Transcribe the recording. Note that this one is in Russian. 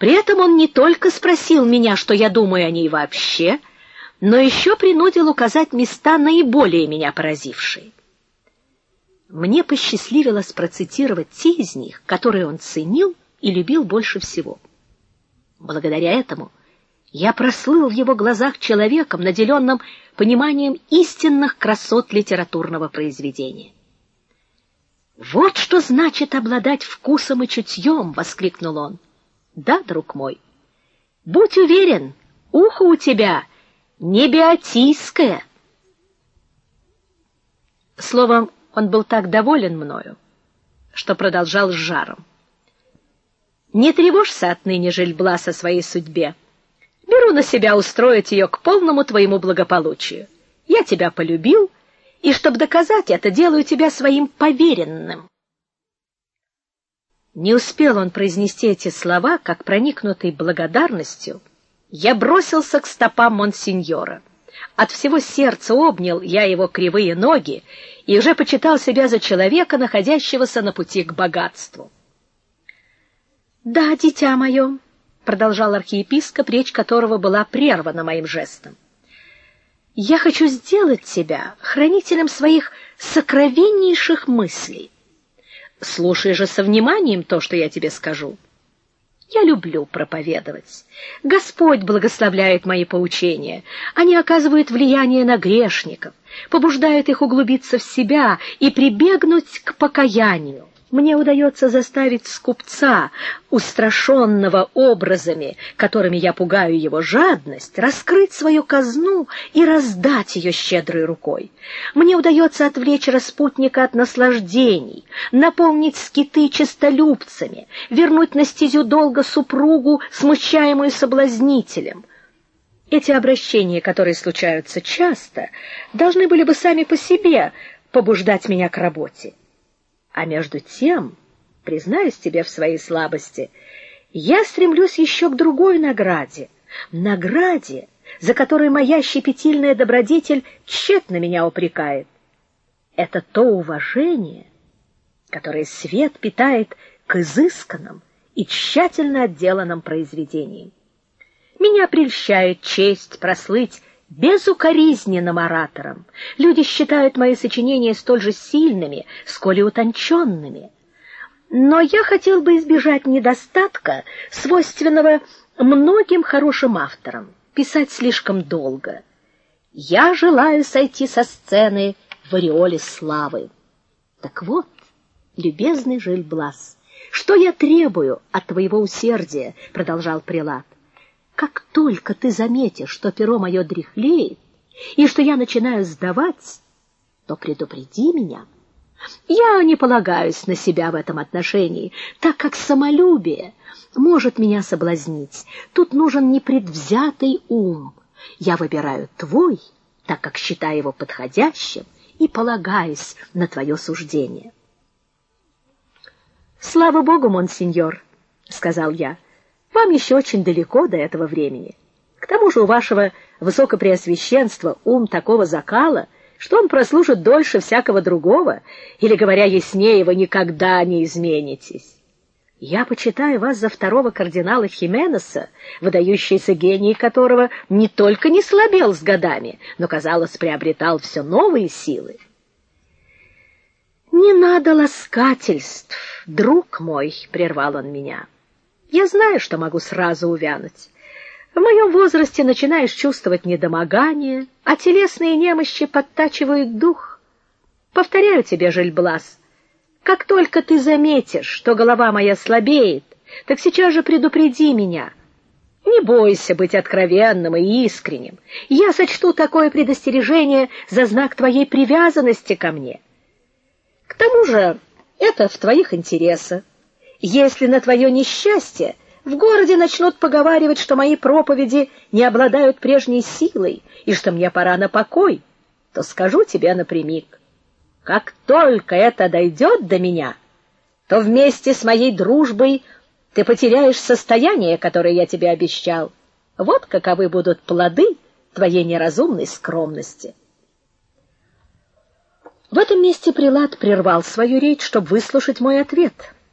При этом он не только спросил меня, что я думаю о ней вообще, но еще принудил указать места наиболее меня поразившие. Мне посчастливилось процитировать те из них, которые он ценил и любил больше всего. Благодаря этому я прослыл в его глазах человеком, наделенным пониманием истинных красот литературного произведения. Вот что значит обладать вкусом и чутьем, воскликнул он. Да, друг мой. Будь уверен, ухо у тебя не биотийское. Словом, он был так доволен мною, что продолжал с жаром. Не тревожься отныне, Жильблас, о своей судьбе. Беру на себя устроить ее к полному твоему благополучию. Я тебя полюбил, и чтобы доказать это, делаю тебя своим поверенным. Не успел он произнести эти слова, как проникнутый благодарностью, я бросился к стопам монсеньора. От всего сердца обнял я его кривые ноги и уже почитал себя за человека, находящегося на пути к богатству. "Да, дитя мое», — продолжал архиепископ, речь которого была прервана моим жестом. "Я хочу сделать тебя хранителем своих сокровеннейших мыслей. Слушай же со вниманием то, что я тебе скажу. Я люблю проповедовать. Господь благословляет мои поучения. Они оказывают влияние на грешников, побуждают их углубиться в себя и прибегнуть к покаянию мне удается заставить скупца, устрашенного образами, которыми я пугаю его жадность, раскрыть свою казну и раздать ее щедрой рукой. Мне удается отвлечь распутника от наслаждений, наполнить скиты честолюбцами, вернуть на стезю долга супругу, смущаемую соблазнителем. Эти обращения, которые случаются часто, должны были бы сами по себе побуждать меня к работе. А между тем, признаюсь тебе в своей слабости, я стремлюсь еще к другой награде, награде, за которой моя щепетильная добродетель тщетно меня упрекает. Это то уважение, которое свет питает к изысканным и тщательно отделанным произведениям. Меня прельщает честь прослыть безукоризненным оратором. Люди считают мои сочинения столь же сильными, сколь и утонченными. Но я хотел бы избежать недостатка, свойственного многим хорошим авторам писать слишком долго. Я желаю сойти со сцены в ореоле славы. Так вот, любезный Жильблас, что я требую от твоего усердия, продолжал прилад. Как только ты заметишь, что перо мое дряхлеет и что я начинаю сдавать, то предупреди меня. Я не полагаюсь на себя в этом отношении, так как самолюбие может меня соблазнить. Тут нужен непредвзятый ум. Я выбираю твой, так как считаю его подходящим и полагаюсь на твое суждение. Слава богу, монсеньор, сказал я. Вам еще очень далеко до этого времени. К тому же у вашего высокопреосвященства ум такого закала, что он прослужит дольше всякого другого, или, говоря яснее, вы никогда не изменитесь. Я почитаю вас за второго кардинала Хименеса, выдающийся гений которого не только не слабел с годами, но, казалось, приобретал все новые силы. Не надо ласкательств, друг мой, прервал он меня. Я знаю, что могу сразу увянуть. В моем возрасте начинаешь чувствовать недомогание, а телесные немощи подтачивают дух. Повторяю тебе, Жильблас, как только ты заметишь, что голова моя слабеет, так сейчас же предупреди меня. Не бойся быть откровенным и искренним. Я сочту такое предостережение за знак твоей привязанности ко мне. К тому же, это в твоих интересах. Если на твое несчастье в городе начнут поговаривать, что мои проповеди не обладают прежней силой и что мне пора на покой, то скажу тебе напрямик: как только это дойдет до меня, то вместе с моей дружбой ты потеряешь состояние, которое я тебе обещал. Вот каковы будут плоды твоей неразумной скромности. В этом месте прилад прервал свою речь, чтобы выслушать мой ответ.